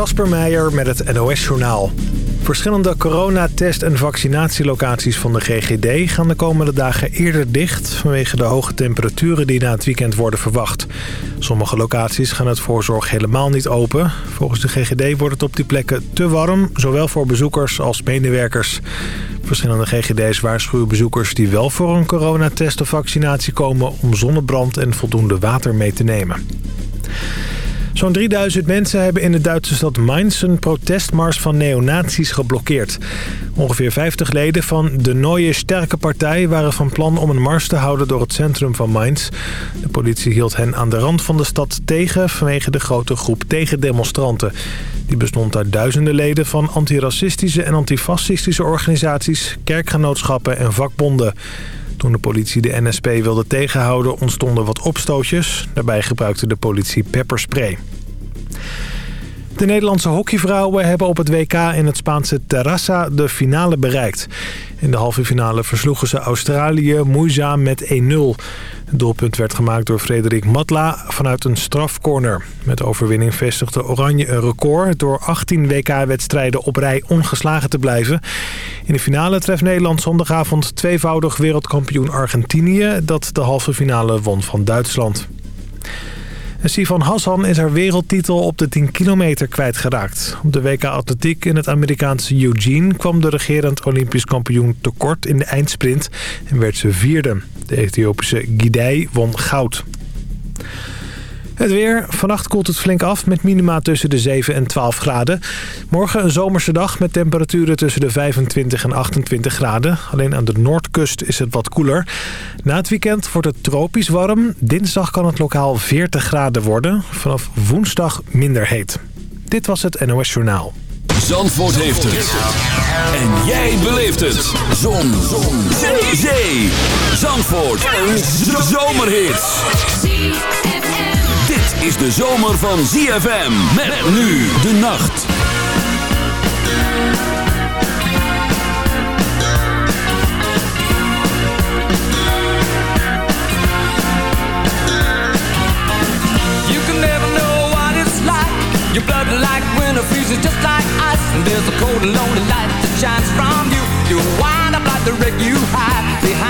Kasper Meijer met het NOS-journaal. Verschillende coronatest- en vaccinatielocaties van de GGD gaan de komende dagen eerder dicht... vanwege de hoge temperaturen die na het weekend worden verwacht. Sommige locaties gaan het voorzorg helemaal niet open. Volgens de GGD wordt het op die plekken te warm, zowel voor bezoekers als medewerkers. Verschillende GGD's waarschuwen bezoekers die wel voor een coronatest of vaccinatie komen... om zonnebrand en voldoende water mee te nemen. Zo'n 3000 mensen hebben in de Duitse stad Mainz een protestmars van neonazies geblokkeerd. Ongeveer 50 leden van de Neue Sterke Partij waren van plan om een mars te houden door het centrum van Mainz. De politie hield hen aan de rand van de stad tegen vanwege de grote groep tegendemonstranten. Die bestond uit duizenden leden van antiracistische en antifascistische organisaties, kerkgenootschappen en vakbonden. Toen de politie de NSP wilde tegenhouden ontstonden wat opstootjes. Daarbij gebruikte de politie pepperspray. De Nederlandse hockeyvrouwen hebben op het WK in het Spaanse Terrassa de finale bereikt. In de halve finale versloegen ze Australië moeizaam met 1-0. Het doelpunt werd gemaakt door Frederik Matla vanuit een strafcorner. Met de overwinning vestigde Oranje een record... door 18 WK-wedstrijden op rij ongeslagen te blijven. In de finale treft Nederland zondagavond tweevoudig wereldkampioen Argentinië... dat de halve finale won van Duitsland. Sifan Hassan is haar wereldtitel op de 10 kilometer kwijtgeraakt. Op de WK Atletiek in het Amerikaanse Eugene kwam de regerend Olympisch kampioen tekort in de eindsprint en werd ze vierde. De Ethiopische Gidei won goud. Het weer. Vannacht koelt het flink af met minima tussen de 7 en 12 graden. Morgen een zomerse dag met temperaturen tussen de 25 en 28 graden. Alleen aan de noordkust is het wat koeler. Na het weekend wordt het tropisch warm. Dinsdag kan het lokaal 40 graden worden. Vanaf woensdag minder heet. Dit was het NOS Journaal. Zandvoort heeft het. En jij beleeft het. Zon. Zon. Zee. Zandvoort. Een zomerhit is de zomer van ZFM. Met nu de nacht. You can never know what it's like. Your blood like winter freezes just like ice. And there's a cold and lonely light that shines from you. You wind up like the wreck you hide behind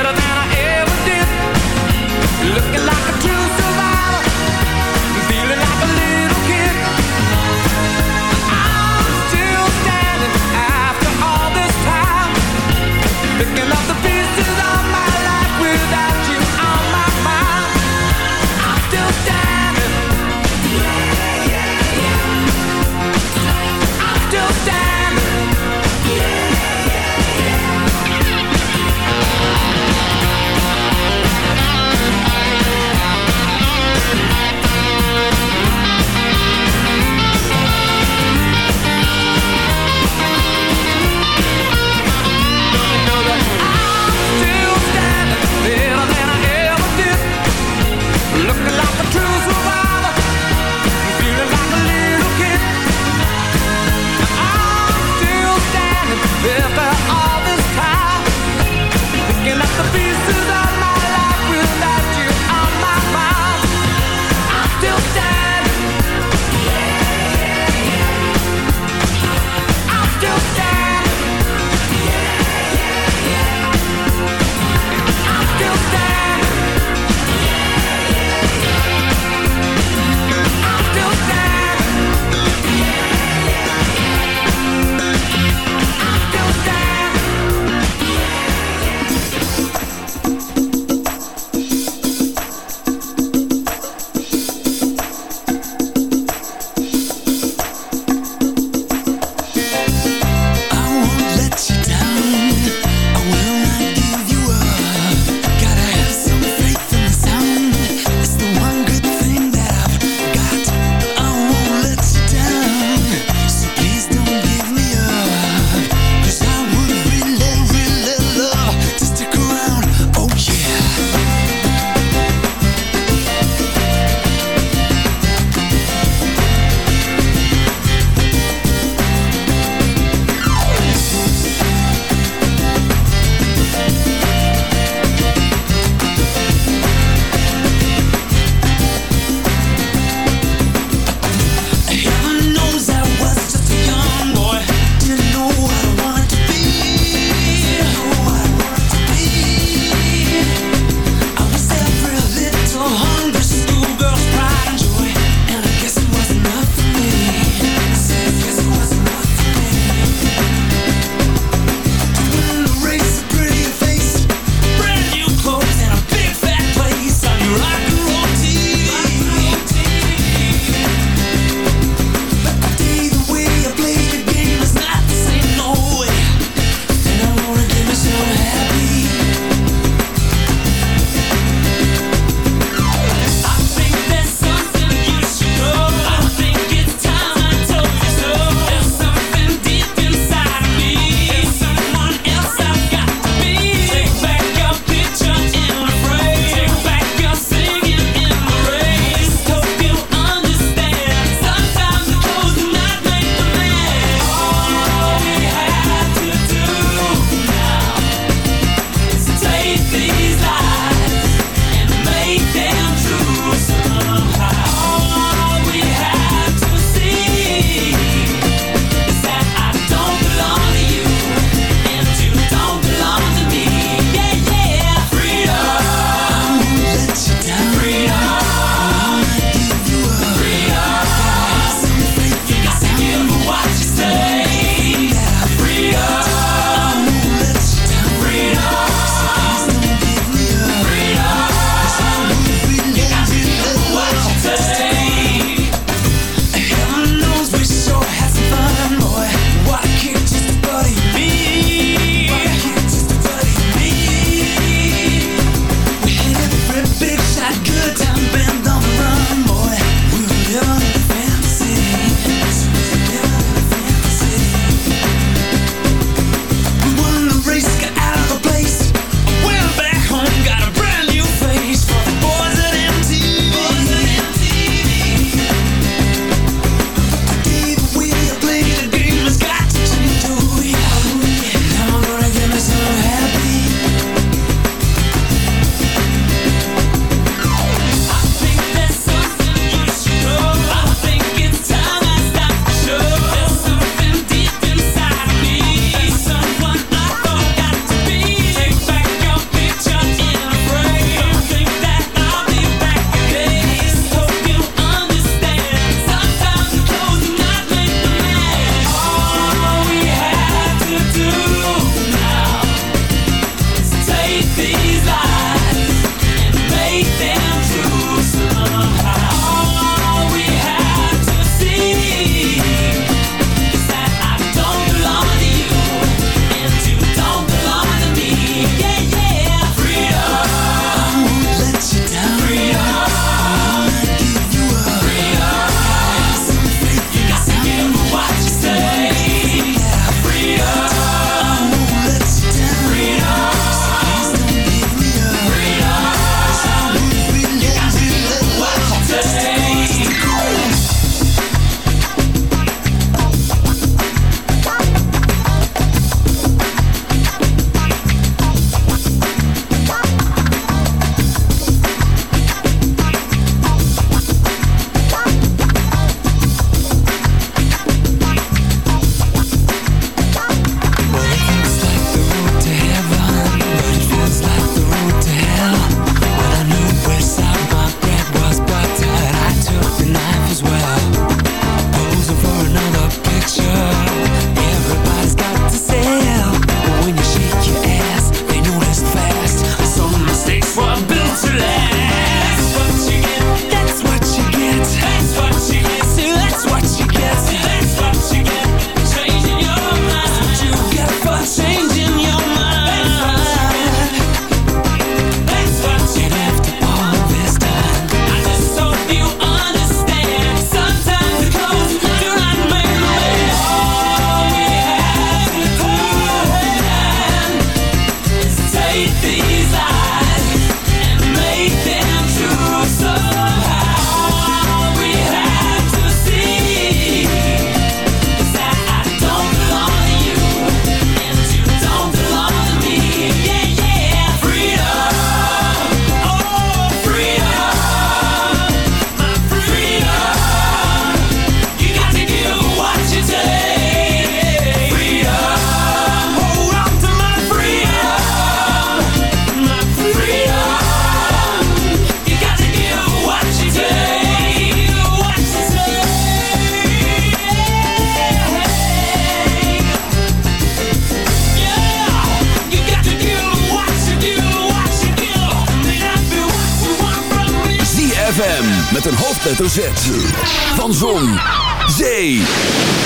Van Zon, Zee,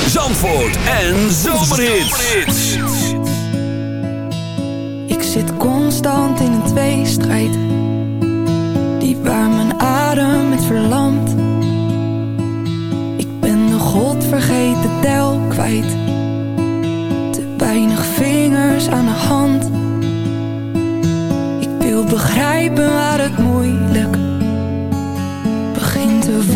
Zandvoort en Zomerhits. Ik zit constant in een tweestrijd. Die waar mijn adem met verlamt. Ik ben de godvergeten tel kwijt. Te weinig vingers aan de hand. Ik wil begrijpen waar het moeilijk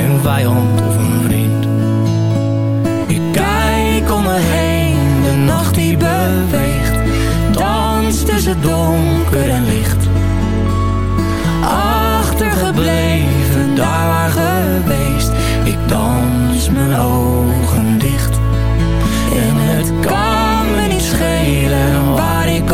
bij een vijand of een vriend. Ik kijk om me heen, de nacht die beweegt, dans tussen donker en licht. Achtergebleven, daar waar geweest, ik dans mijn ogen dicht. En het kan me niet schelen waar ik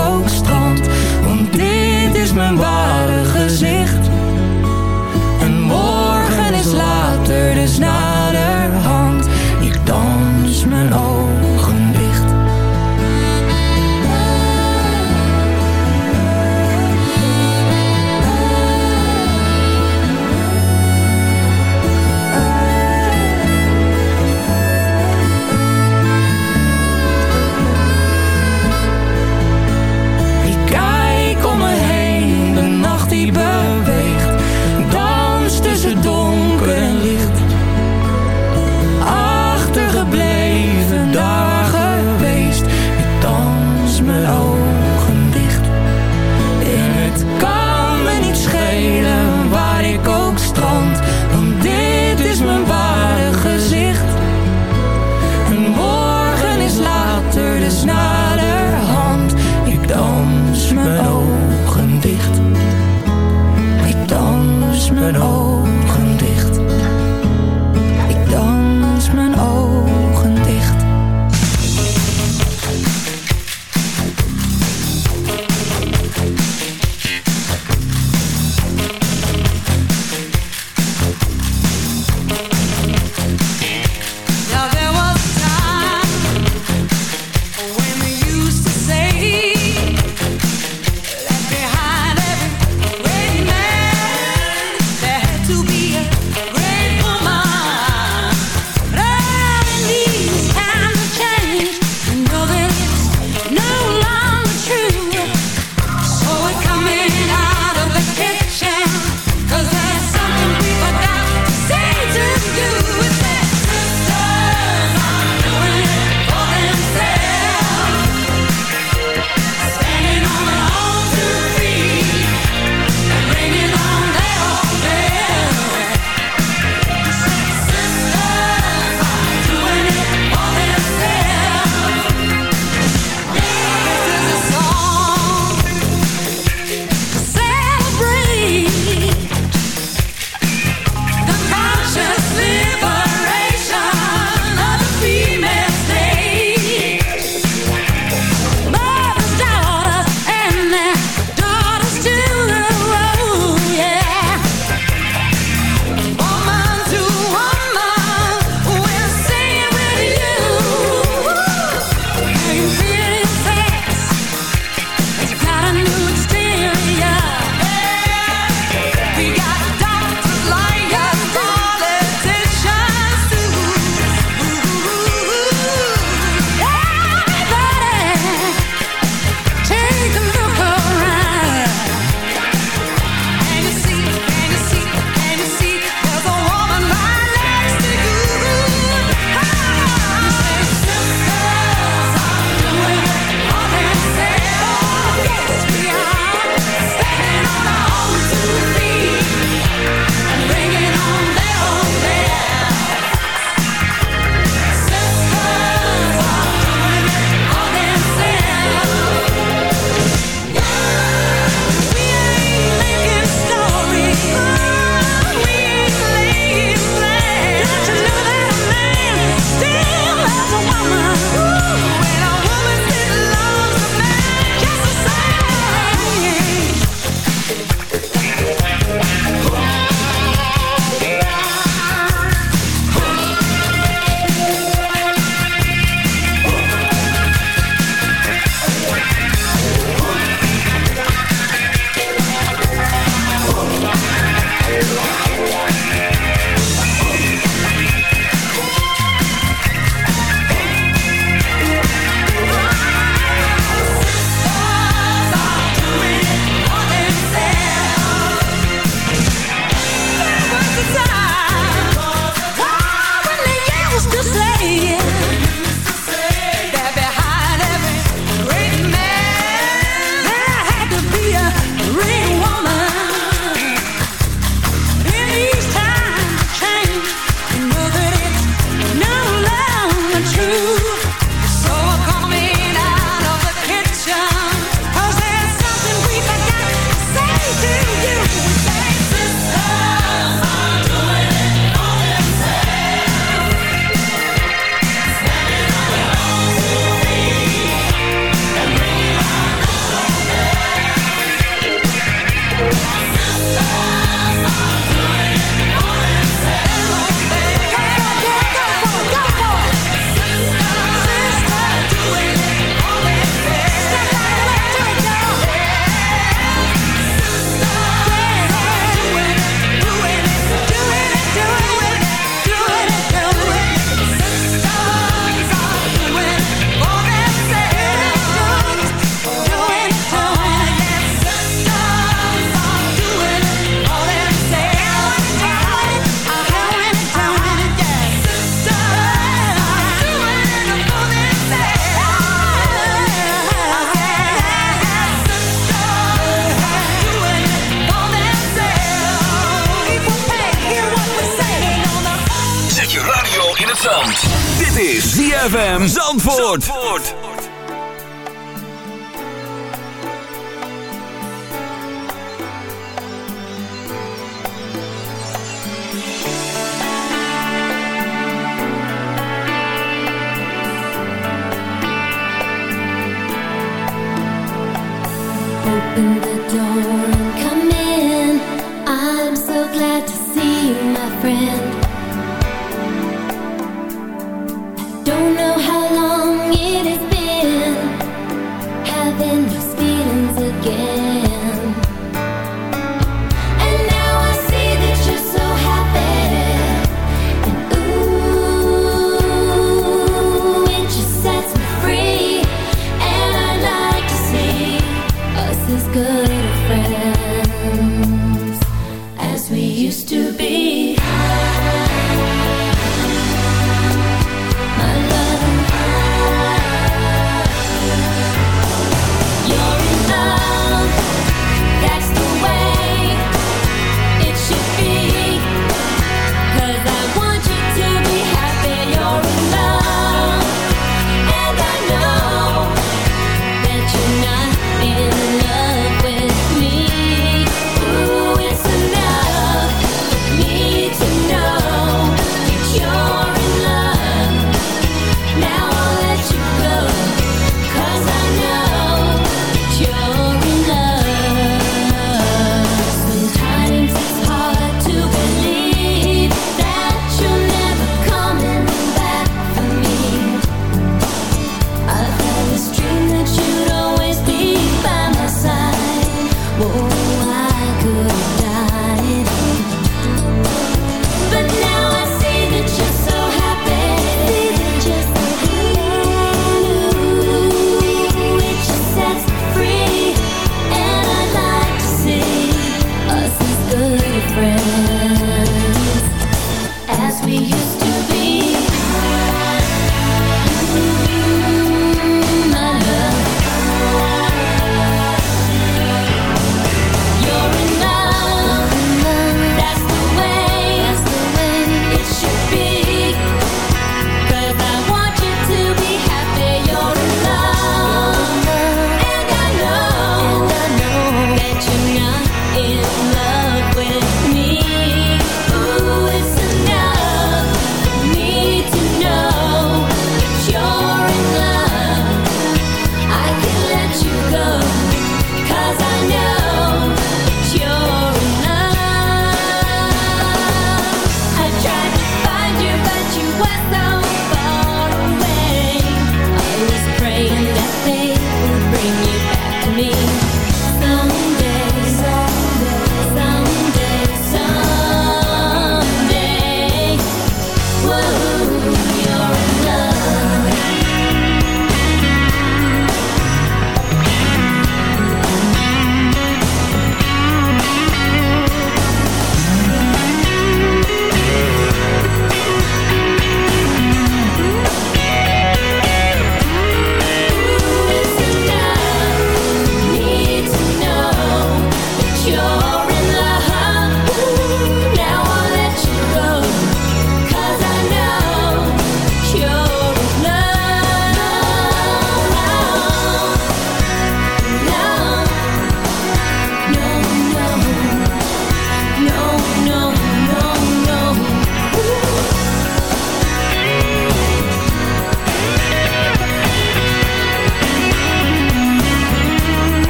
Frankfurt.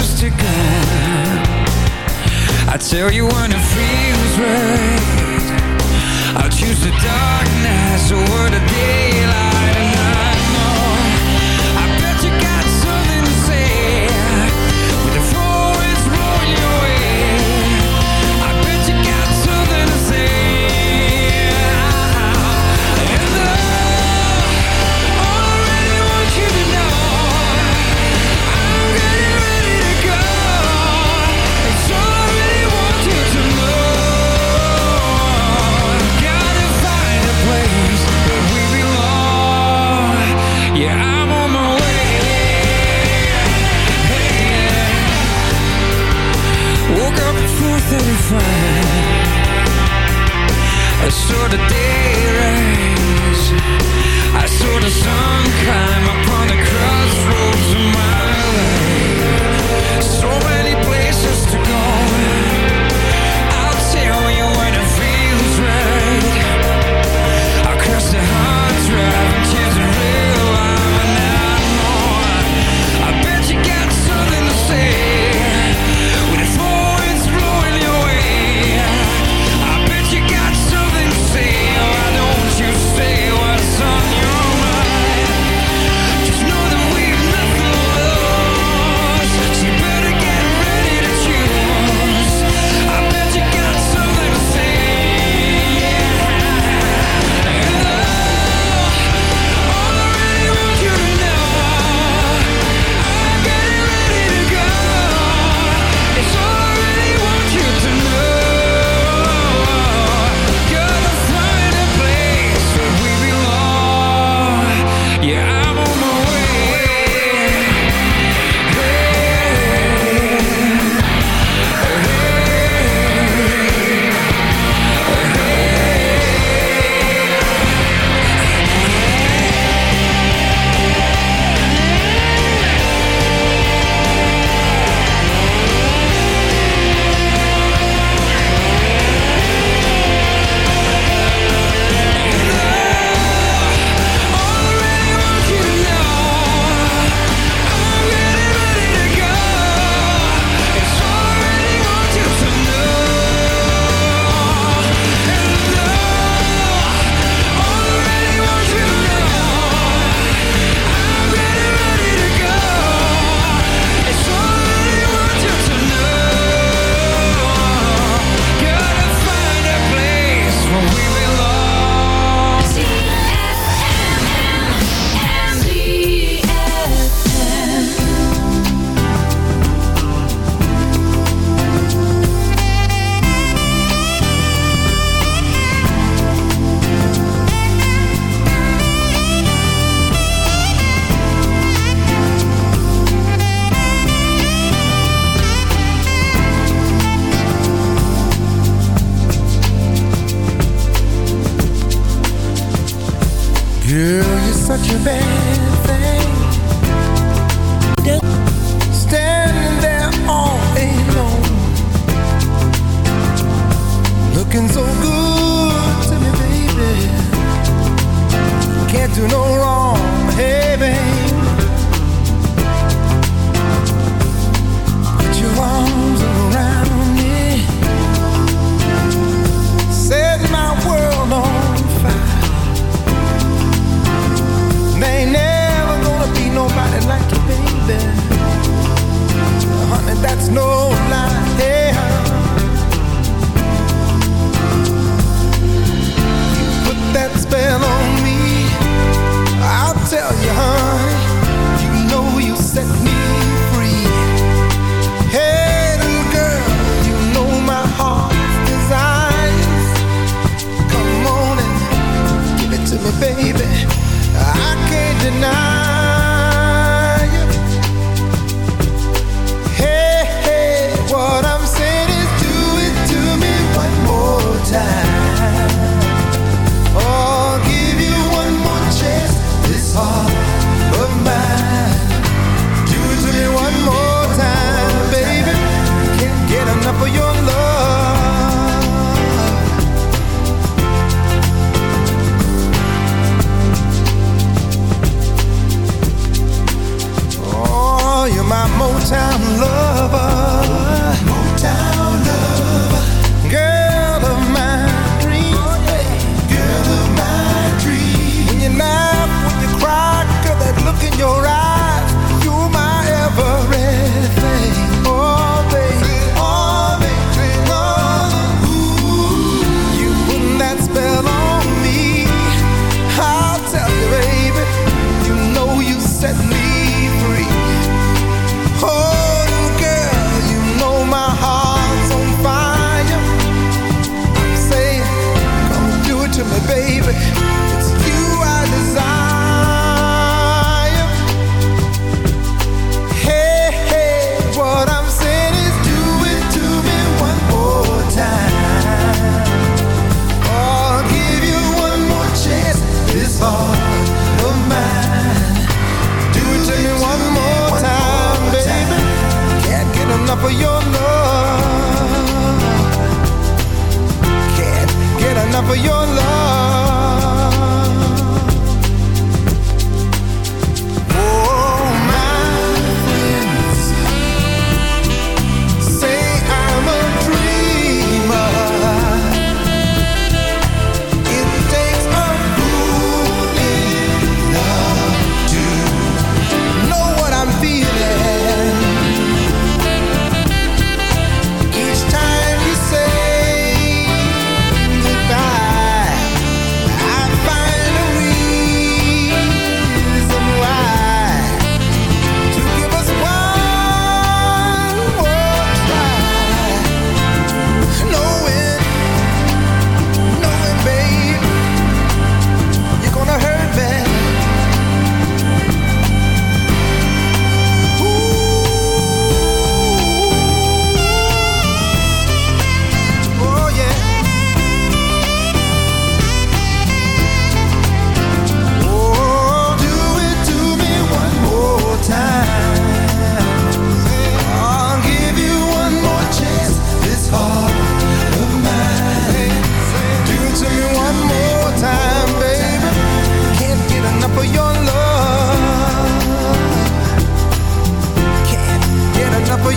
sister girl I tell you when it feels right. I'll choose the darkness over the day saw the day rise I saw the sun climb upon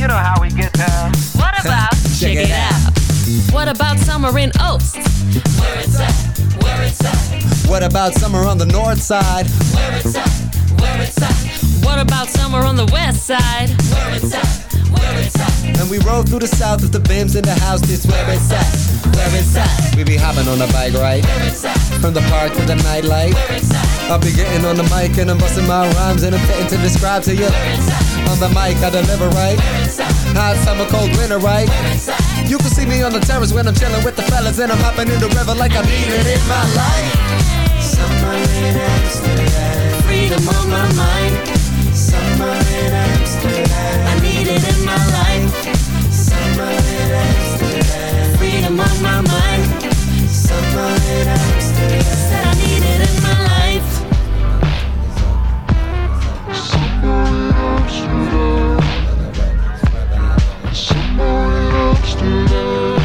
You know how we get down. What about? Check it out. What about summer in Oaks? Where it's at, where it's at, What about summer on the north side? where it's at, where it's at, What about summer on the west side? Through the south with the bims in the house. This where it's at. where it's at, We be hopping on a bike ride where it's at, from the park to the nightlight. where it's at, I'll be getting on the mic and I'm busting my rhymes and I'm fitting to describe to you. On the mic, I deliver right. Hot summer, cold winter, right? You can see me on the terrace when I'm chilling with the fellas and I'm hopping in the river like I need it in my life. Summer in Amsterdam, freedom on my mind. Summer in Amsterdam, I need it in my life. on my mind. I used to I needed in my life. Somebody loves Somebody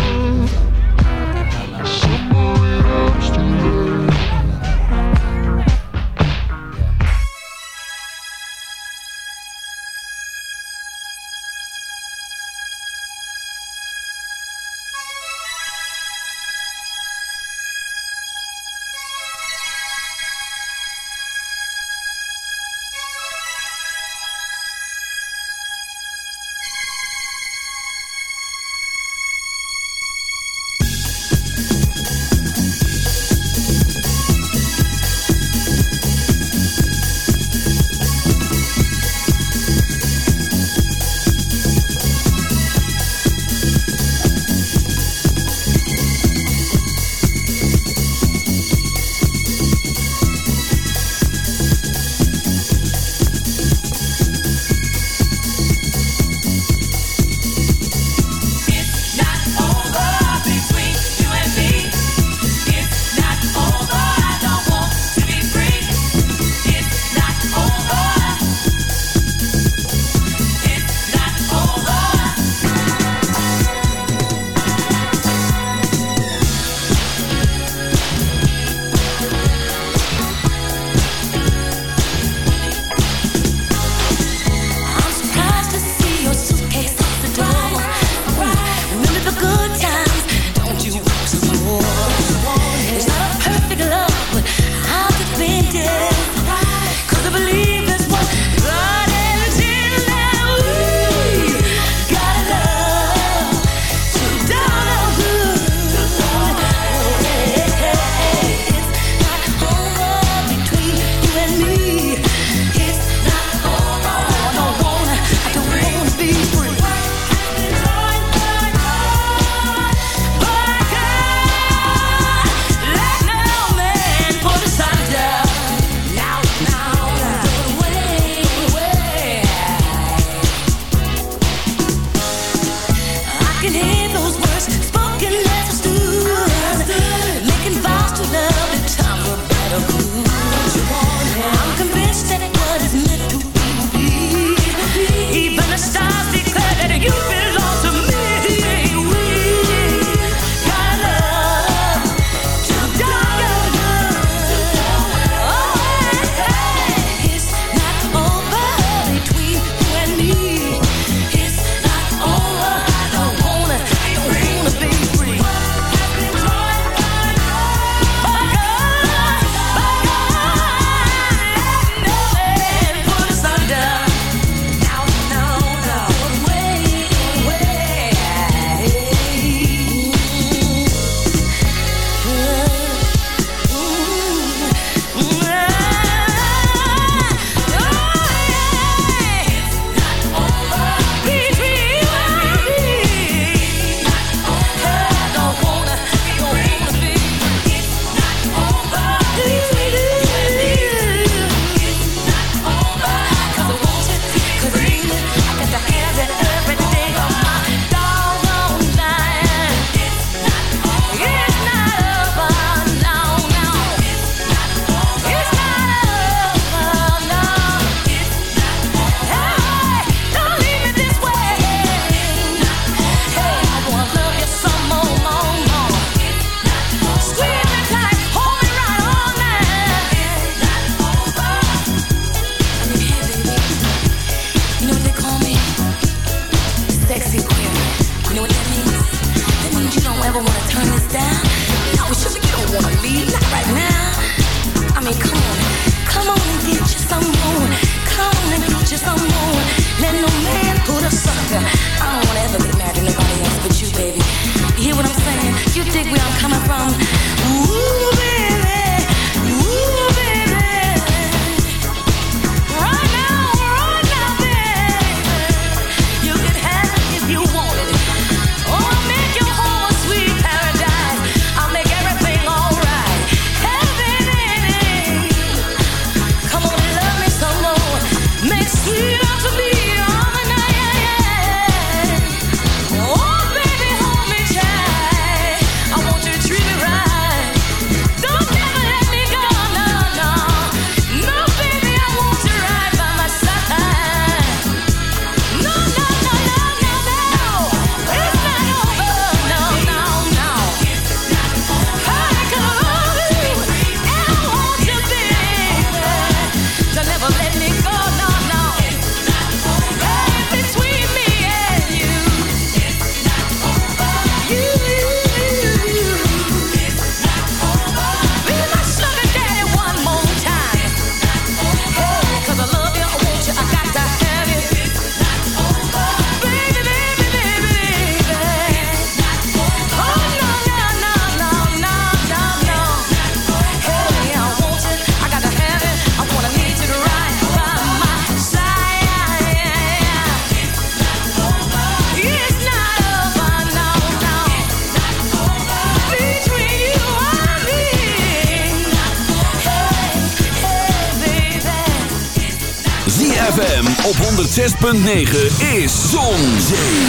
106.9 is Zon,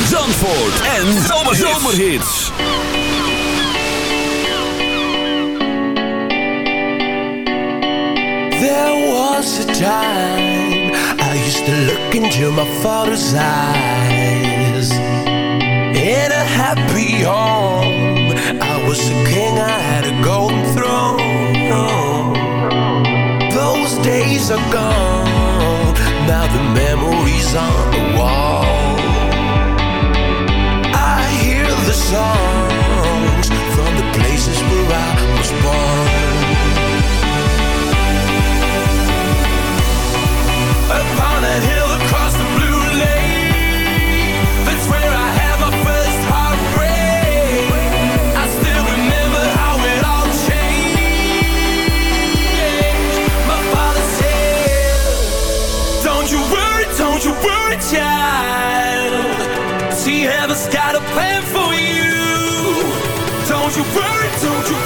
Zandvoort en Zomerhits. There was a time I used to look into my father's eyes. In a happy home, I was a king, I had a golden throne. Those days are gone, now the memories on the wall. I hear the songs 走出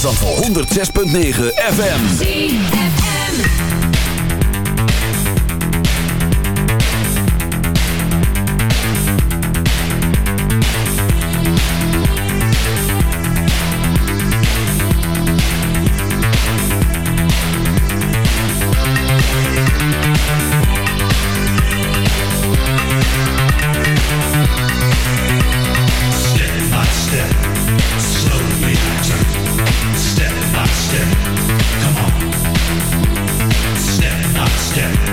Zandvoort. 106.9 Step by step, come on. Step by step.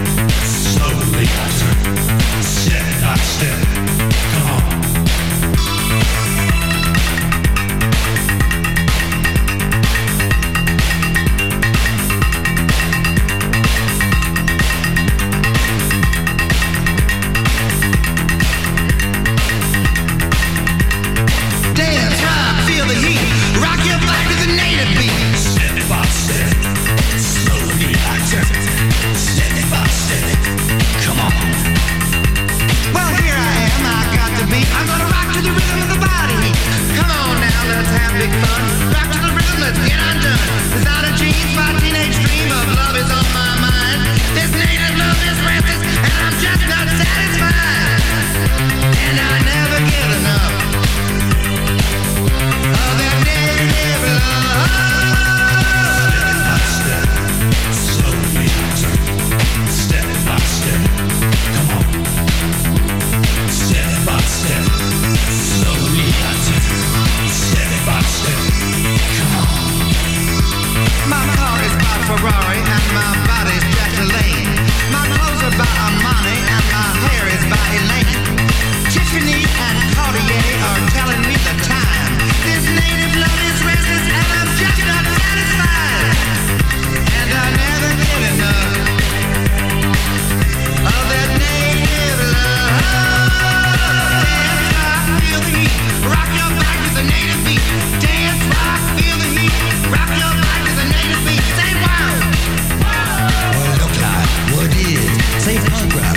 safe harbor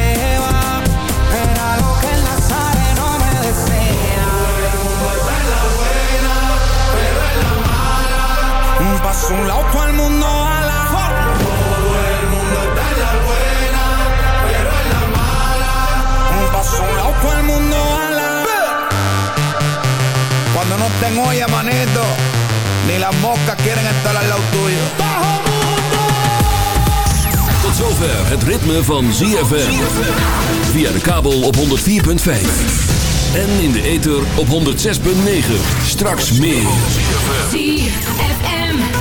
Un todo el mundo ala. Todo el mundo está en la buena, pero en la mala. Un paso un todo el mundo ala. Cuando no estén olla, manito, ni las moscas quieren estar al lado tuyo. Tot zover het ritme van ZFM. Via de kabel op 104.5. En in de ether op 106.9. Straks meer.